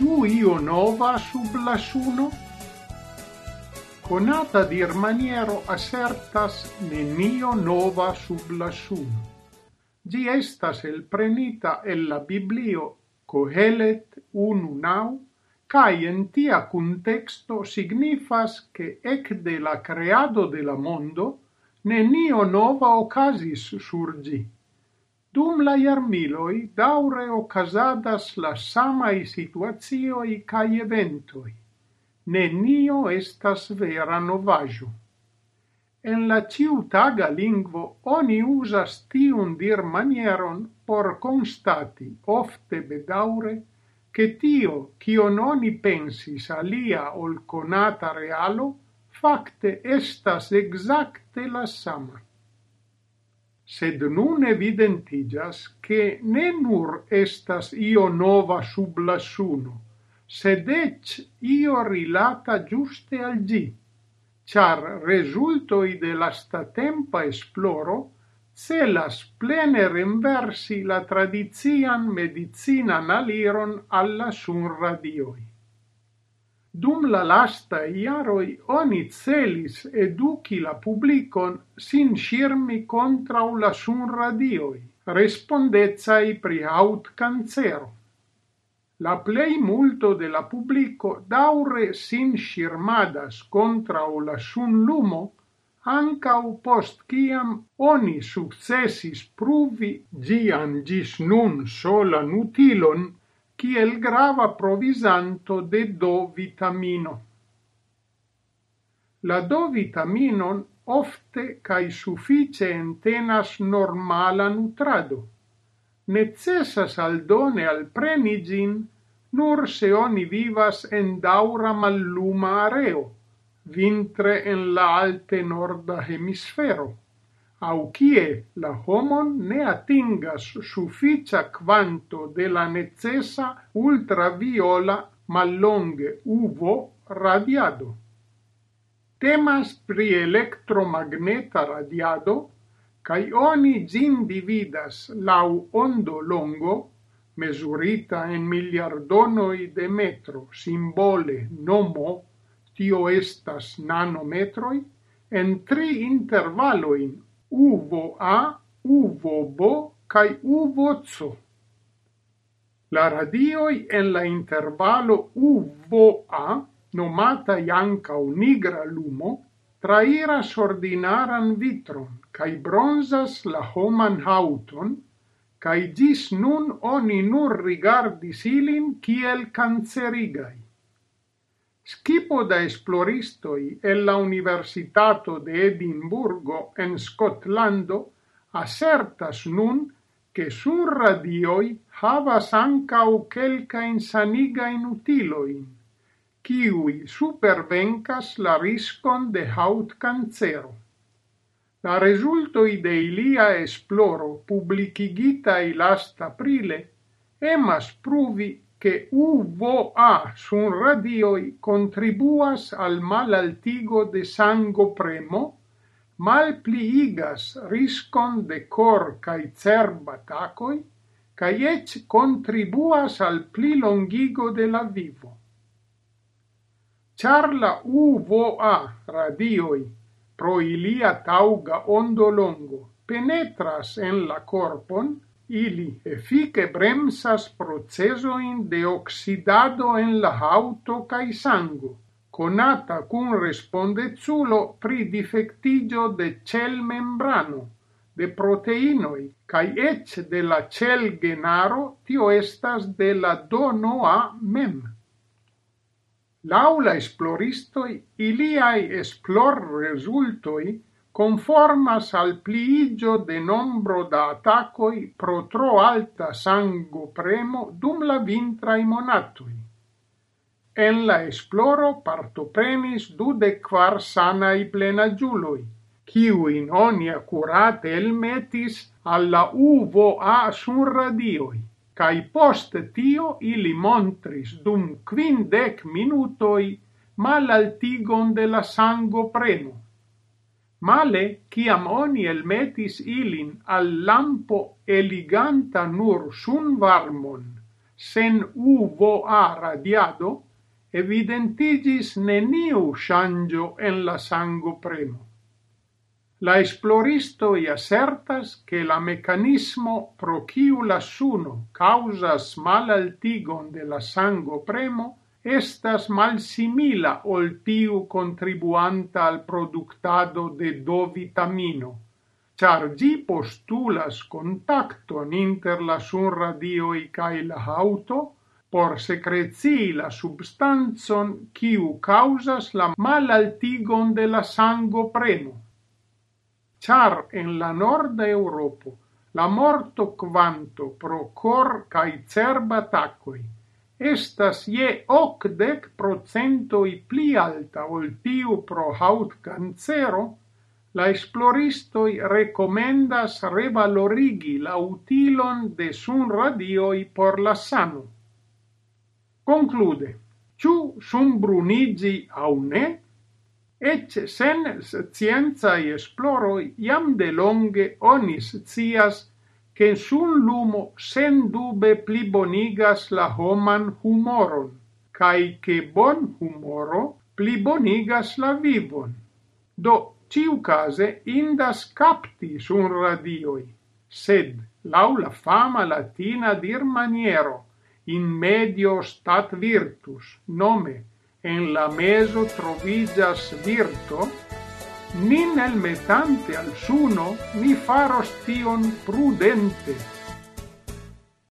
ciu io nova sub la suno? Conata dir maniero assertas nenio nova sub la suno. Gi estas el prenita el la Biblio Cohelet 1.9, nau, cae en tia contexto signifas che ec de la creado de la mondo nenio nova ocasis surgi. Dum la iarmiloi daure ocasadas la samai situazioi cae eventoi. Nenio estas vera novaju. En la ciutaga lingvo oni usas tiun dirmanieron por constati ofte bedaure che tio kion i pensis alia ol conata realo facte estas exacte la sama sed nun evidentigas che ne nur estas io nova sub la suno, sed ec io rilata giuste al gi, char resultoi de la statempa esploro celas plene renversi la tradizian medicinan aliron alla sun radioi. Dum la lasta iaroi oni celis eduki la publicon sin shirmi contra la sun sunradioj i pri aut cancero. La plei multo de la publico daure sin shirmadas contra la sun lumo, ancau post ciam oni successis pruvi gian gis nun solan utilon kiel grava provisanto de do vitamino. La do vitaminon ofte kaj suffice entenas normala nutrado. Necesas aldone al prenigin nur se oni vivas en daura malluma areo, vintre en la alte norda hemisfero au kie la homon ne atingas sufficia quanto de la necessa ultraviola mallonge uvo radiado. Temas pri electromagneta radiado, cae oni gin dividas lau ondo longo, mesurita en miliardonoi de metro, simbole nomo, tio estas nanometroi, en tri intervaloin uvo A, uvo B cae uvo C. La radioi en la intervalo a nomata iancau nigra lumo, trairas ordinaran vitron, cae bronzas la homan hauton, cae gis nun oni nur rigardis ilin kiel cancerigai. Skipo da esploristoi e la Universitato de Edimburgo en Scotlando assertas nun che sur radioi havas ancau quelca insaniga inutiloin, kiui supervencas la riscon de haut cancero. La resultoi de ilia esploro publicigita il last aprile emas pruvi che UVA sun radioi contribuas al malaltigo de sango premo, malpliigas riscon de cor cae cerba tacoi, cae ec contribuas al pli longigo de la vivo. Char la UVA radioi pro ilia tauga ondo longo penetras en la corpon, Ili efike bremsas procezojn de oxidado en la auto kaj sango, konata responde zulo pri difectigio de cel membrano de proteinoi kai ec de la celgenaro, tio estas de la donoa mem. Laula esploristoi, iliai esplor resultoi conformas al pliigio de nombro da attacoi pro tro alta sango premo dum la vintra i monatui. En la esploro partoprenis dudek kvar sanaj plenaĝuloj, kiujn oni accurate el metis alla uvo a UVA sunradioj kaj post tio ili montris dum quindec minutoi malaltigon de la sango premo male ciam oni elmetis ilin al lampo eliganta nur sun varmon, sen UVA radiado, evidentigis neniu shangio en la sango premo. La esploristo i assertas che la meccanismo pro chiu la suno causas malaltigon de la sango premo estas malsimila ol tiu contribuanta al productado de do vitamino, char gi postulas contacton inter la sunradioi cae la auto por secrecii la substanzon quiu causas la malaltigon de la sango preno. Char en la norda Europo la morto quanto pro cor cae cerba tacoi estas je ocdec procentoi pli alta ol tiu pro haut cancero, la esploristoi recomendas revalorigi la utilon de sun radioi por la sano. Conclude, ciu sun brunigi au ne, ec sen scienzae esploroi iam de longe onis cias che sun lumo sen dube plibonigas la homan humoron, cae che bon humoro plibonigas la vivon. Do, ciu case, indas capti sun radioi, sed, lau la fama latina dir maniero, in medio stat virtus, nome, en la meso trovigas virto, nin elmetante al suno, ni faros tion prudente.